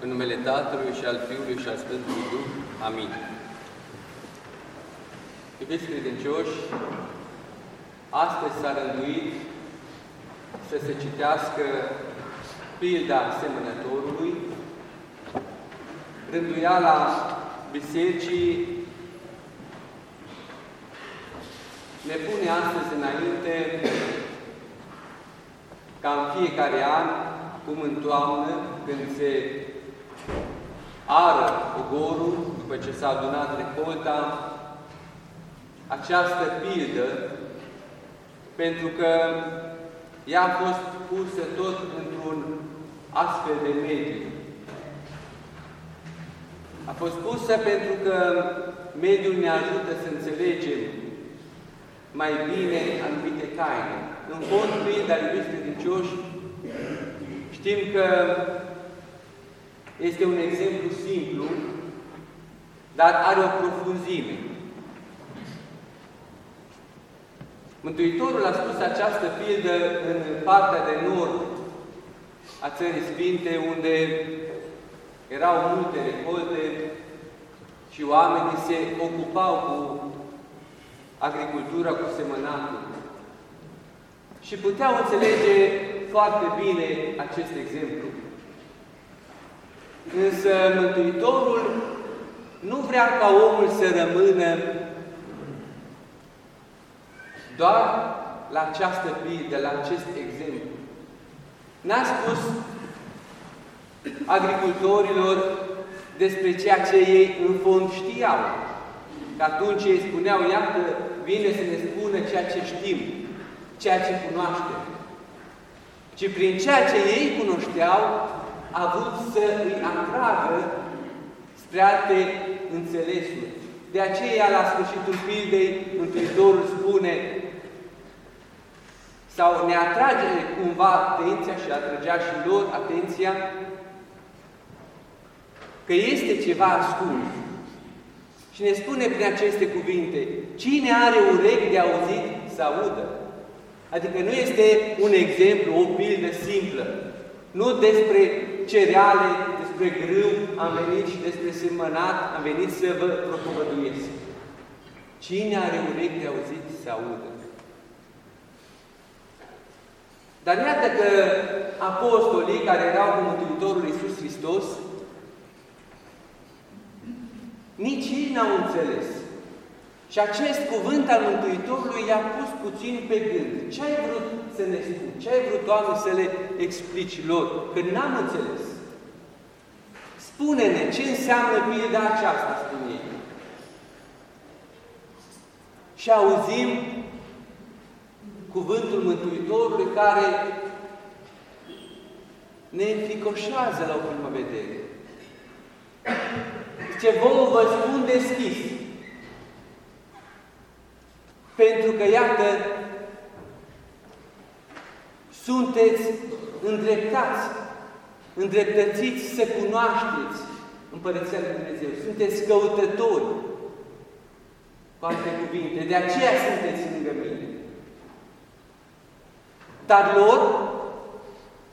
În numele Tatălui și al Fiului și al Sfântului Duh. Amin. Iubiți credincioși, astăzi s-a rânduit să se citească pilda semănătorului, rânduiala bisericii ne pune astăzi înainte ca în fiecare an, cum în toamnă, când se ară ogorul, după ce s-a adunat recolta, această pildă, pentru că ea a fost pusă tot într-un astfel de mediu. A fost pusă pentru că mediul ne ajută să înțelegem mai bine anumite taine. În fond, fiind al iubiți credincioși, știm că este un exemplu simplu, dar are o profunzime. Mântuitorul a spus această pildă în partea de nord a Țării Sfinte, unde erau multe recolte și oamenii se ocupau cu agricultura, cu semănatul. Și puteau înțelege foarte bine acest exemplu. Însă Mântuitorul nu vrea ca omul să rămână doar la această pildă, la acest exemplu. N-a spus agricultorilor despre ceea ce ei în fond știau. Că atunci ei spuneau, iată, vine să ne spună ceea ce știm, ceea ce cunoaștem. Ci prin ceea ce ei cunoșteau, a vrut să îi atragă spre alte înțelesuri. De aceea, la sfârșitul pildei, Mântuitorul spune sau ne atrage cumva atenția și atragea și lor atenția că este ceva ascuns. Și ne spune prin aceste cuvinte, cine are urechi de auzit să audă. Adică nu este un exemplu, o pildă simplă. Nu despre cereale, despre grâu am venit și despre semănat am venit să vă propovăduiesc. Cine are urechi de auzit să audă. Dar iată că apostolii care erau cu Mântuitorul Iisus Hristos, nici ei n-au înțeles. Și acest cuvânt al Mântuitorului i-a pus puțin pe gând. Ce ai vrut să ne spui? Ce ai vrut, Doamne, să le explici lor? Că n-am înțeles. Spune-ne ce înseamnă pilda aceasta, spune ei. Și auzim cuvântul Mântuitorului care ne înficoșează la o primă vedere. Ce vouă vă spun deschis. Pentru că, iată, sunteți îndreptați, îndreptățiți să cunoașteți Împărăția Lui Dumnezeu. Sunteți căutători, cu alte cuvinte. De aceea sunteți lângă mine. Dar lor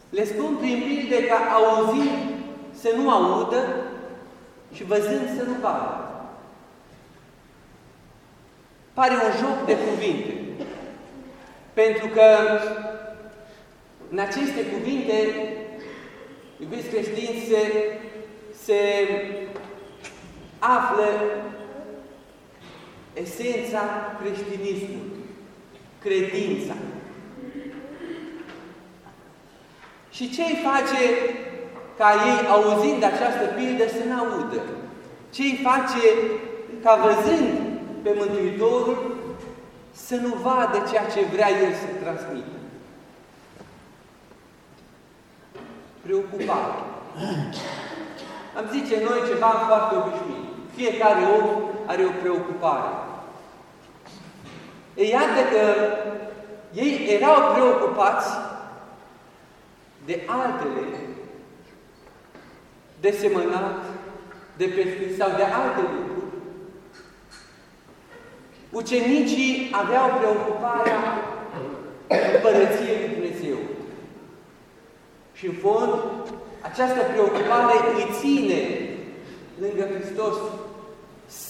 le spun prin pilde ca auzind să nu audă și văzând să nu vadă. Pare un joc de cuvinte. Pentru că în aceste cuvinte, iubiți creștini, se, se află esența creștinismului, credința. Și ce îi face ca ei, auzind această pildă, să nu audă? Ce îi face ca văzând pe Mântuitorul să nu vadă ceea ce vrea El să transmită? Preocupare. Am zice noi ceva foarte obișnuit. Fiecare om are o preocupare. E iată că ei erau preocupați de altele, de semănat, de pescuit sau de alte lucruri, ucenicii aveau preocuparea Împărăției Lui Dumnezeu. Și în fond, această preocupare îi ține lângă Hristos.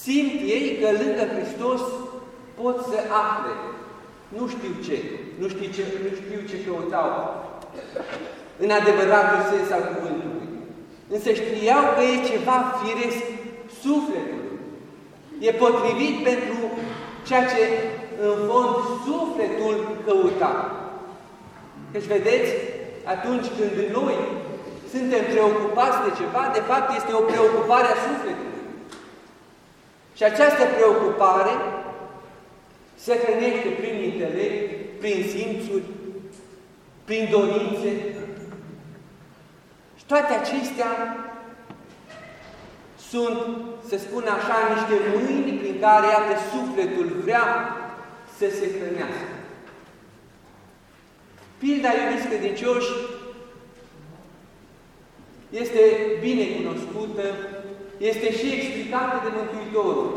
Simt ei că lângă Hristos pot să afle. Nu știu ce, nu știu ce, nu știu ce căutau în adevăratul sens al cuvântului. Însă știau că e ceva firesc sufletului. E potrivit pentru ceea ce în fond sufletul căuta. Deci vedeți, atunci când noi suntem preocupați de ceva, de fapt este o preocupare a sufletului. Și această preocupare se hrănește prin intelect, prin simțuri, prin dorințe. Și toate acestea sunt, să spun așa, niște mâini prin care, iată, sufletul vrea să se hrănească. Pilda, iubiți credincioși, este bine cunoscută, este și explicată de Mântuitorul.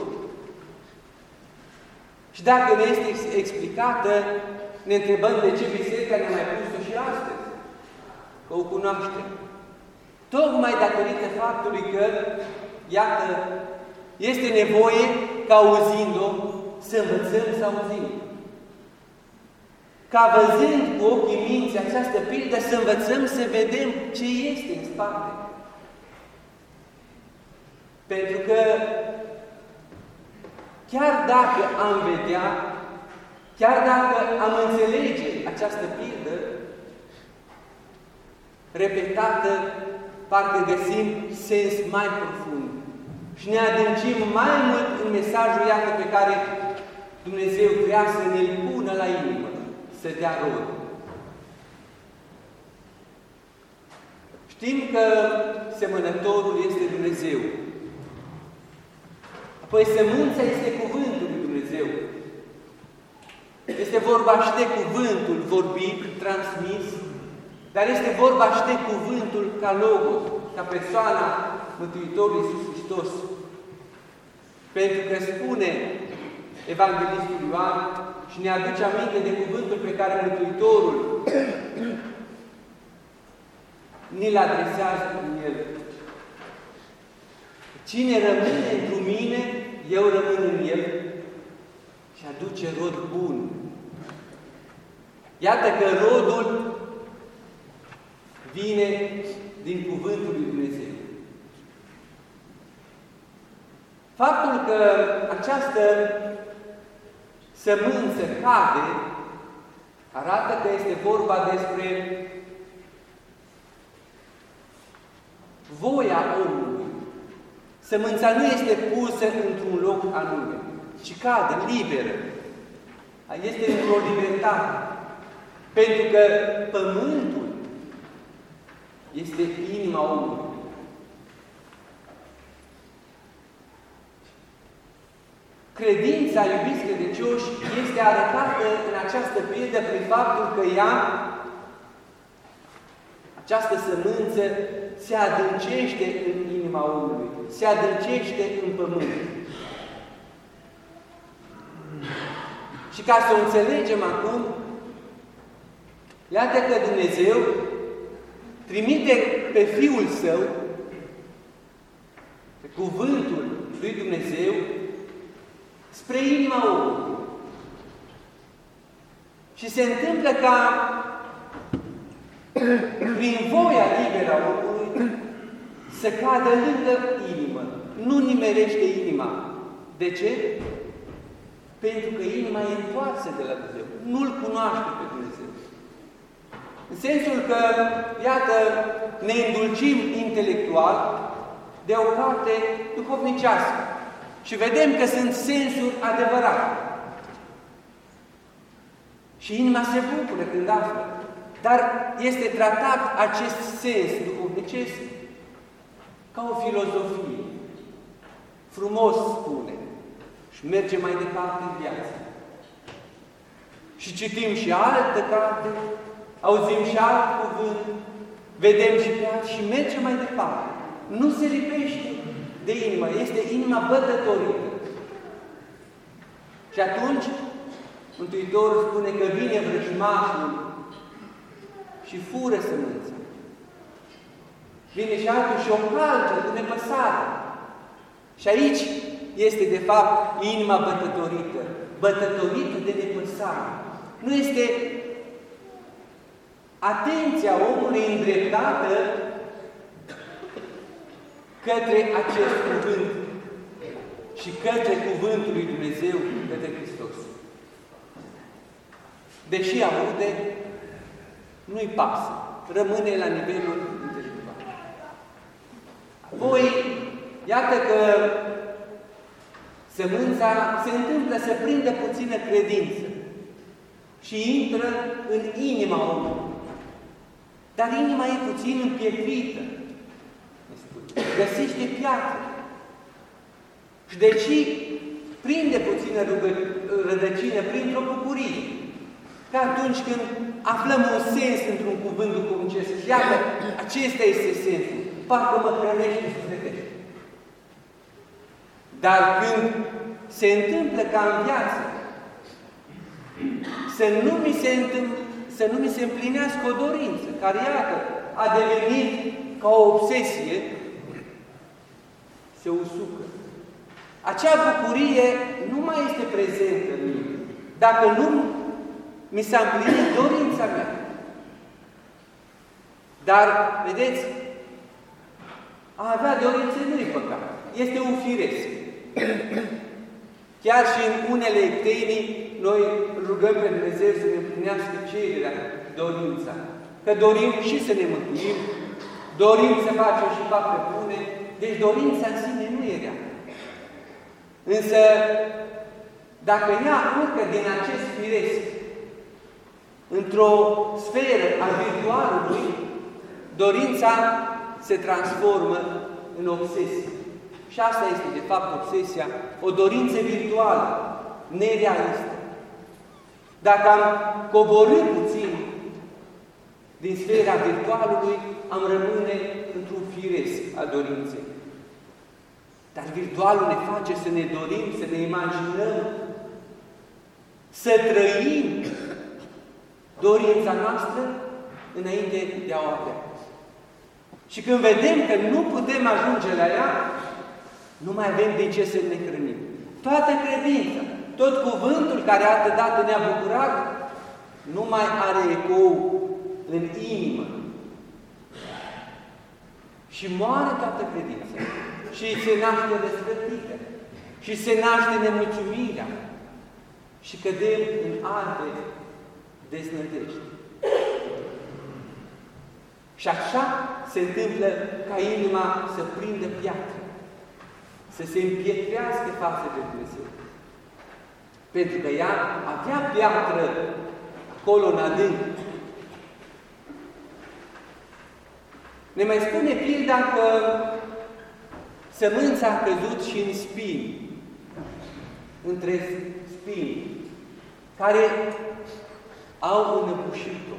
Și dacă ne este explicată, ne întrebăm de ce biserica ne-a mai pus-o și astăzi, că o cunoaștem. Tocmai datorită faptului că, iată, este nevoie ca auzind-o să învățăm să auzim. Ca văzând cu ochii minții această pildă, să învățăm să vedem ce este în spate. Pentru că chiar dacă am vedea, chiar dacă am înțelege această pildă, repetată, parcă găsim sens mai profund și ne adâncim mai mult în mesajul iată pe care Dumnezeu vrea să ne-l pună la inimă, să dea rod. Știm că semănătorul este Dumnezeu. Apoi sămânța este cuvântul lui Dumnezeu. Este vorba și de cuvântul vorbit, transmis, dar este vorba și de cuvântul ca logos, ca persoana Mântuitorului Iisus Hristos. Pentru că spune Evanghelistul Ioan și ne aduce aminte de cuvântul pe care Mântuitorul ni-l adresează în el. Cine rămâne într mine, eu rămân în el și aduce rod bun. Iată că rodul vine din Cuvântul lui Dumnezeu. Faptul că această sămânță cade arată că este vorba despre voia omului. Sămânța nu este pusă într-un loc anume, ci cade liberă. Este într-o libertate. Pentru că pământul este inima omului. Credința, iubiți credincioși, este arătată în această pildă prin faptul că ea, această sămânță, se adâncește în inima omului, se adâncește în pământ. Și ca să o înțelegem acum, iată că Dumnezeu trimite pe Fiul Său, pe Cuvântul lui Dumnezeu, spre inima omului. Și se întâmplă ca prin voia liberă a omului să cadă lângă inimă. Nu nimerește inima. De ce? Pentru că inima e întoarsă de la Dumnezeu. Nu-L cunoaște pe Dumnezeu. În sensul că, iată, ne îndulcim intelectual de o parte duhovnicească. Și vedem că sunt sensuri adevărate. Și inima se bucură când află. Dar este tratat acest sens duhovnicesc ca o filozofie. Frumos spune. Și merge mai departe în viață. Și citim și altă carte, auzim și alt cuvânt, vedem și pe alt și merge mai departe. Nu se lipește de inimă, este inima bătătorită. Și atunci, Mântuitorul spune că vine vrăjmașul și fură sămânța. Vine și altul și o calcă cu nepăsare. Și aici este, de fapt, inima bătătorită. Bătătorită de nepăsare. Nu este atenția omului îndreptată către acest cuvânt și către cuvântul lui Dumnezeu, către Hristos. Deși aude, nu-i pasă. Rămâne la nivelul intelectual. Apoi, iată că sămânța se întâmplă să prindă puțină credință și intră în inima omului. Dar inima e puțin împietrită. Găsește piatră. Și deci prinde puțină rădăcină printr-o bucurie. Ca atunci când aflăm un sens într-un cuvânt duhovnicesc. Și iată, acesta este sensul. Parcă mă hrănește sufletește. Dar când se întâmplă ca în viață, să nu mi se întâmplă, să nu mi se împlinească o dorință, care, iată, a devenit ca o obsesie, se usucă. Acea bucurie nu mai este prezentă în mine. Dacă nu mi s-a împlinit dorința mea. Dar, vedeți, a avea dorințe nu e păcat. Este un firesc. Chiar și în unele ectenii, noi rugăm pe Dumnezeu să ne împlinească cererea, dorința. Că dorim și să ne mântuim, dorim să facem și fapte bune, deci dorința în sine nu e rea. Însă, dacă ea urcă din acest firesc într-o sferă a virtualului, dorința se transformă în obsesie. Și asta este, de fapt, obsesia, o dorință virtuală, nerealistă. Dacă am coborât puțin din sfera virtualului, am rămâne într-un firesc a dorinței. Dar virtualul ne face să ne dorim, să ne imaginăm, să trăim dorința noastră înainte de a o avea. Și când vedem că nu putem ajunge la ea, nu mai avem de ce să ne hrănim. Toată credința, tot cuvântul care dată ne-a bucurat, nu mai are ecou în inimă. Și moare toată credința. Și se naște răsplătită. Și se naște nemulțumirea. Și cădem în alte deznădejde. Și așa se întâmplă ca inima să prindă piatră, să se împietrească față de Dumnezeu. Pentru că ea avea piatră acolo în adânc. Ne mai spune pilda că sămânța a căzut și în spini, între spini, care au înăbușit-o.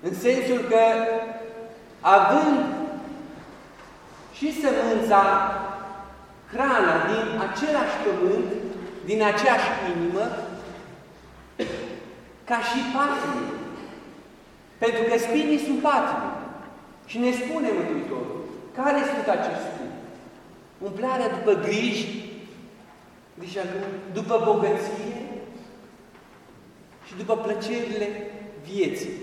În sensul că, având și sămânța, hrana din același pământ, din aceeași inimă, ca și patrii. Pentru că spinii sunt patrii. Și ne spune Mântuitorul, care sunt acești spini? Umplarea după griji, deci după bogăție și după plăcerile vieții.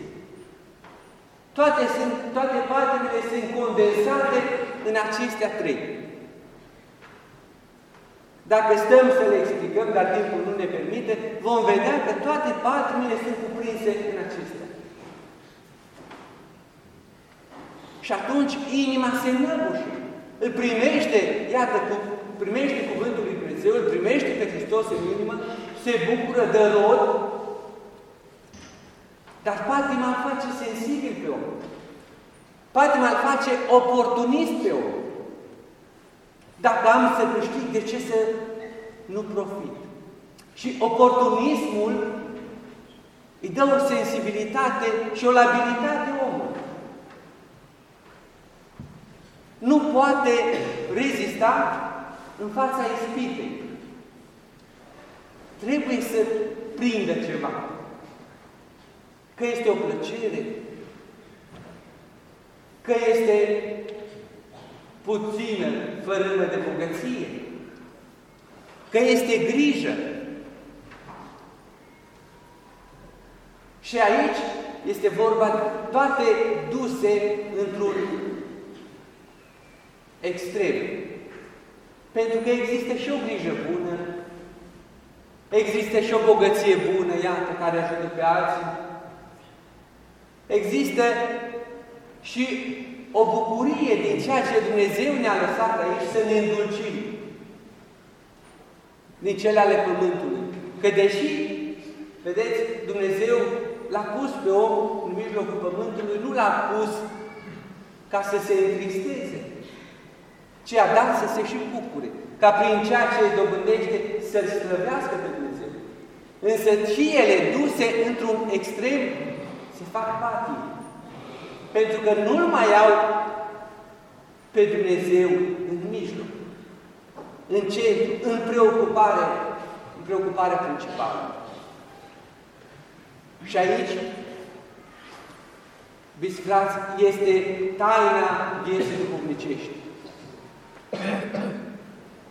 Toate, sunt, toate patimile sunt condensate în acestea trei. Dacă stăm să le explicăm, dar timpul nu ne permite, vom vedea că toate patimile sunt cuprinse în acestea. Și atunci inima se înăbușă. Îl primește, iată, cu, primește cuvântul lui Dumnezeu, îl primește pe Hristos în inimă, se bucură de rod, dar patima îl face sensibil pe om. Patima îl face oportunist pe om. Dacă am să câștig, de ce să nu profit? Și oportunismul îi dă o sensibilitate și o labilitate omului. Nu poate rezista în fața ispitei. Trebuie să prindă ceva. Că este o plăcere, că este puțină fărâmă de bogăție, că este grijă. Și aici este vorba toate duse într-un extrem. Pentru că există și o grijă bună, există și o bogăție bună, iată, care ajută pe alții. Există și o bucurie din ceea ce Dumnezeu ne-a lăsat aici să ne îndulcim din cele ale Pământului. Că deși, vedeți, Dumnezeu l-a pus pe om în mijlocul Pământului, nu l-a pus ca să se întristeze, ci a dat să se și bucure, ca prin ceea ce îi dobândește să-L slăvească pe Dumnezeu. Însă și ele duse într-un extrem se fac patii. Pentru că nu-L mai au pe Dumnezeu în mijloc, în centru, în preocupare, în preocupare principală. Și aici, biscrați, este taina vieții duhovnicești.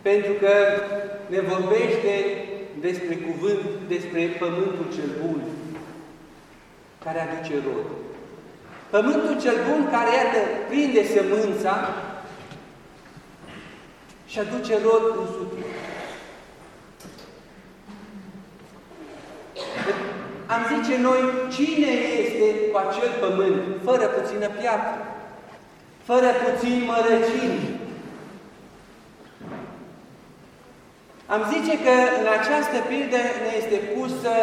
Pentru că ne vorbește despre cuvânt, despre pământul cel bun, care aduce rod. Pământul cel bun care, iată, prinde semânța și aduce rod în sutit. Am zice noi, cine este cu acel pământ, fără puțină piatră, fără puțin mărăcini, Am zice că în această pildă ne este pusă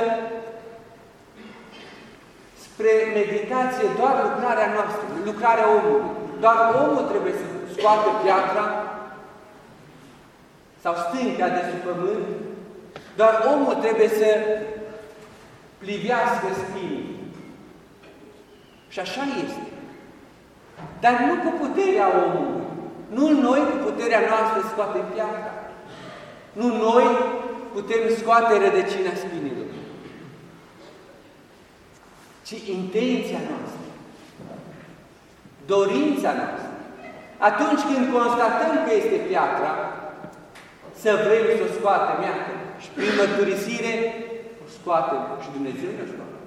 spre meditație doar lucrarea noastră, lucrarea omului. Doar omul trebuie să scoate piatra sau stânca de sub pământ, doar omul trebuie să plivească spinii. Și așa este. Dar nu cu puterea omului. Nu noi cu puterea noastră scoatem piatra. Nu noi putem scoate rădăcina spinilor, ci intenția noastră, dorința noastră. Atunci când constatăm că este piatra, să vrem să o scoatem, iată, și prin mărturisire o scoatem și Dumnezeu ne scoate.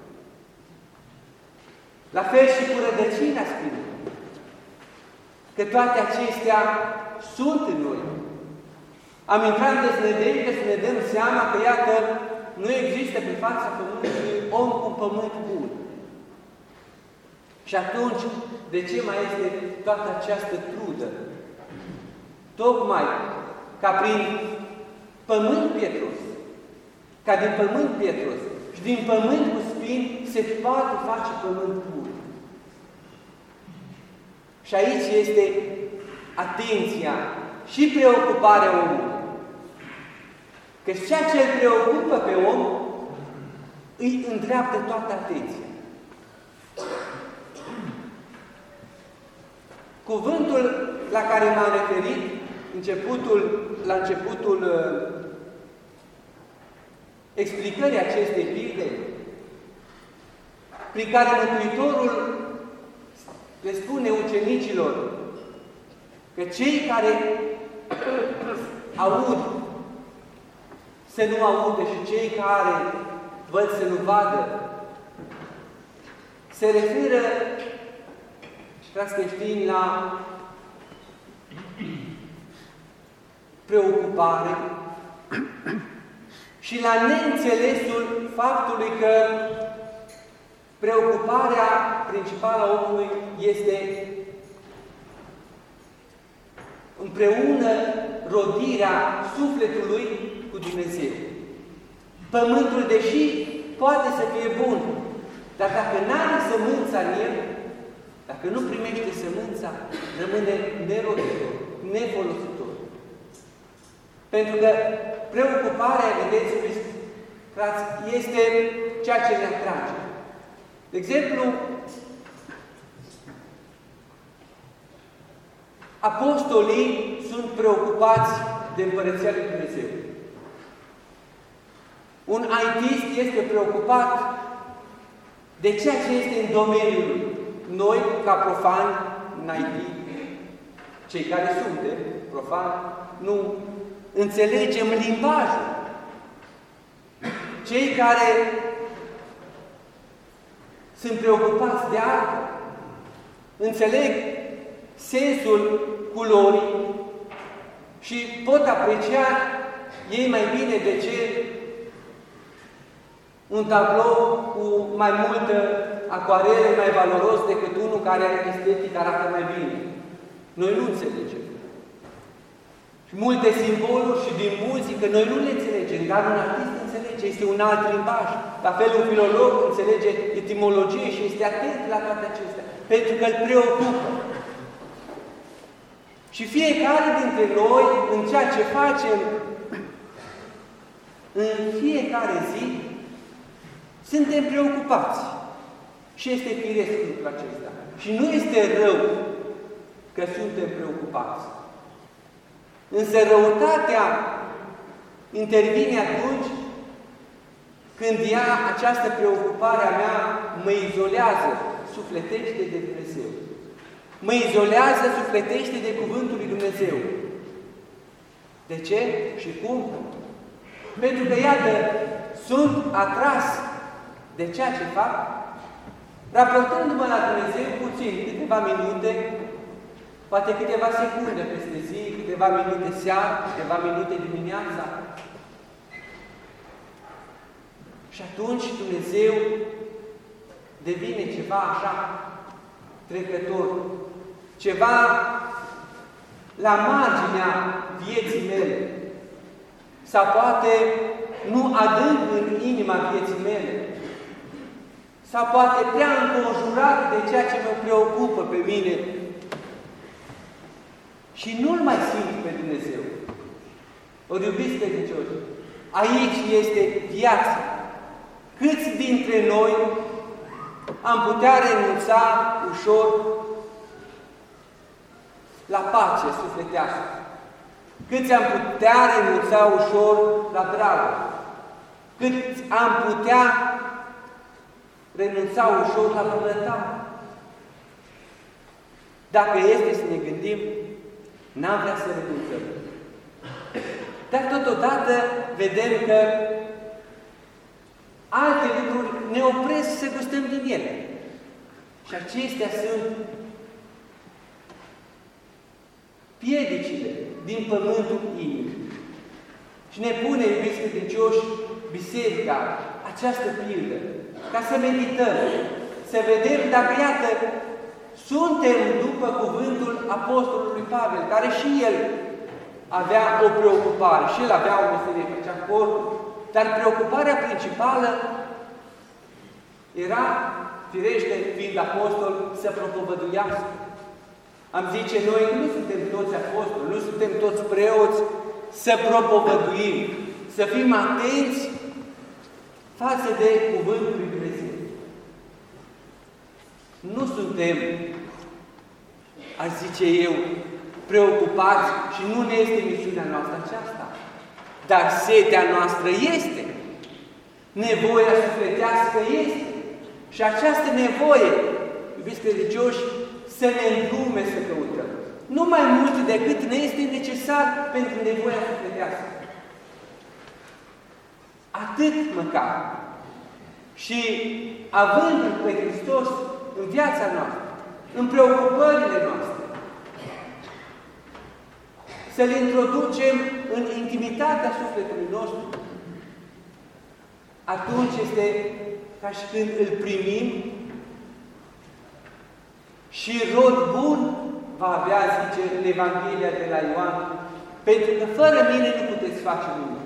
La fel și cu rădăcina spinilor. Că toate acestea sunt în noi. Am intrat în deznădejde să ne dăm seama că, iată, nu există pe fața Pământului om cu pământ bun. Și atunci, de ce mai este toată această trudă? Tocmai ca prin pământ pietros, ca din pământ pietros și din pământ cu spini se poate face pământ bun. Și aici este atenția și preocuparea omului. Că ceea ce îl preocupă pe om îi îndreaptă toată atenția. Cuvântul la care m-am referit începutul, la începutul uh, explicării acestei pilde, prin care Mântuitorul le spune ucenicilor că cei care aud să nu audă și cei care văd să nu vadă. Se referă, frați creștini, la preocupare și la neînțelesul faptului că preocuparea principală a omului este împreună rodirea sufletului cu Dumnezeu. Pământul, deși poate să fie bun, dar dacă nu are sămânța în el, dacă nu primește sămânța, rămâne neroditor, nefolositor. Pentru că preocuparea, vedeți, frați, este ceea ce ne atrage. De exemplu, apostolii sunt preocupați de Împărăția Lui Dumnezeu. Un ITist este preocupat de ceea ce este în domeniul lui. Noi, ca profani, în IT, cei care suntem profan, nu înțelegem limbajul. Cei care sunt preocupați de artă, înțeleg sensul culorii și pot aprecia ei mai bine de ce un tablou cu mai multă acoarele mai valoros decât unul care estetic arată mai bine. Noi nu înțelegem. Și multe simboluri și din muzică, noi nu le înțelegem, dar un artist înțelege, este un alt limbaj. La fel un filolog înțelege etimologie și este atent la toate acestea, pentru că îl preocupă. Și fiecare dintre noi, în ceea ce facem, în fiecare zi, suntem preocupați. Și este firesc lucrul acesta. Și nu este rău că suntem preocupați. Însă răutatea intervine atunci când ea, această preocupare a mea, mă izolează, sufletește de Dumnezeu. Mă izolează, sufletește de Cuvântul lui Dumnezeu. De ce și cum? Pentru că, iată, sunt atras de ceea ce fac, raportându-mă la Dumnezeu puțin, câteva minute, poate câteva secunde peste zi, câteva minute seara, câteva minute dimineața. Și atunci Dumnezeu devine ceva așa trecător, ceva la marginea vieții mele, sau poate nu adânc în inima vieții mele, sau poate prea înconjurat de ceea ce mă preocupă pe mine și nu-L mai simt pe Dumnezeu. O iubiți pe credincioși, aici este viața. Câți dintre noi am putea renunța ușor la pace sufletească? Câți am putea renunța ușor la dragoste? Câți am putea renunța ușor la bunătate. Dacă este să ne gândim, n-am vrea să renunțăm. Dar totodată vedem că alte lucruri ne opresc să gustăm din ele. Și acestea sunt piedicile din pământul inimii. Și ne pune, iubiți credincioși, biserica, această pildă, ca să medităm, să vedem dacă, iată, suntem după cuvântul Apostolului Pavel, care și el avea o preocupare, și el avea o meserie, făcea corp, dar preocuparea principală era, firește, fiind apostol, să propovăduiască. Am zice, noi nu suntem toți apostoli, nu suntem toți preoți, să propovăduim, să fim atenți față de Cuvântul lui Dumnezeu. Nu suntem, aș zice eu, preocupați și nu ne este misiunea noastră aceasta. Dar setea noastră este. Nevoia sufletească este. Și această nevoie, iubiți credincioși, să ne îndrume să căutăm. Nu mai mult decât ne este necesar pentru nevoia sufletească. Atât măcar. Și având pe Hristos în viața noastră, în preocupările noastre, să-L introducem în intimitatea sufletului nostru, atunci este ca și când îl primim și rod bun va avea, zice în Evanghelia de la Ioan, pentru că fără mine nu puteți face nimic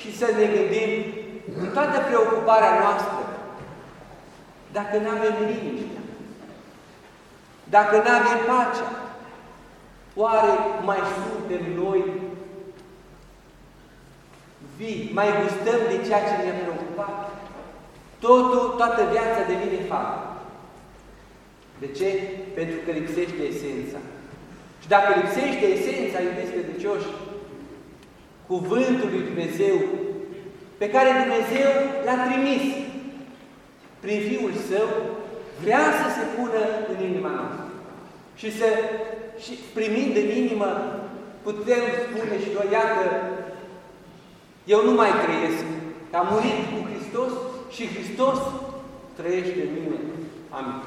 și să ne gândim în toată preocuparea noastră, dacă nu avem liniște, dacă nu avem pacea, oare mai suntem noi vii, mai gustăm de ceea ce ne-a preocupat? Totul, toată viața devine faptă. De ce? Pentru că lipsește esența. Și dacă lipsește esența, iubiți credincioși, cuvântul lui Dumnezeu, pe care Dumnezeu l-a trimis prin Fiul Său, vrea să se pună în inima noastră. Și să și primind în inimă, putem spune și noi, iată, eu nu mai trăiesc, am murit cu Hristos și Hristos trăiește în mine. Amin.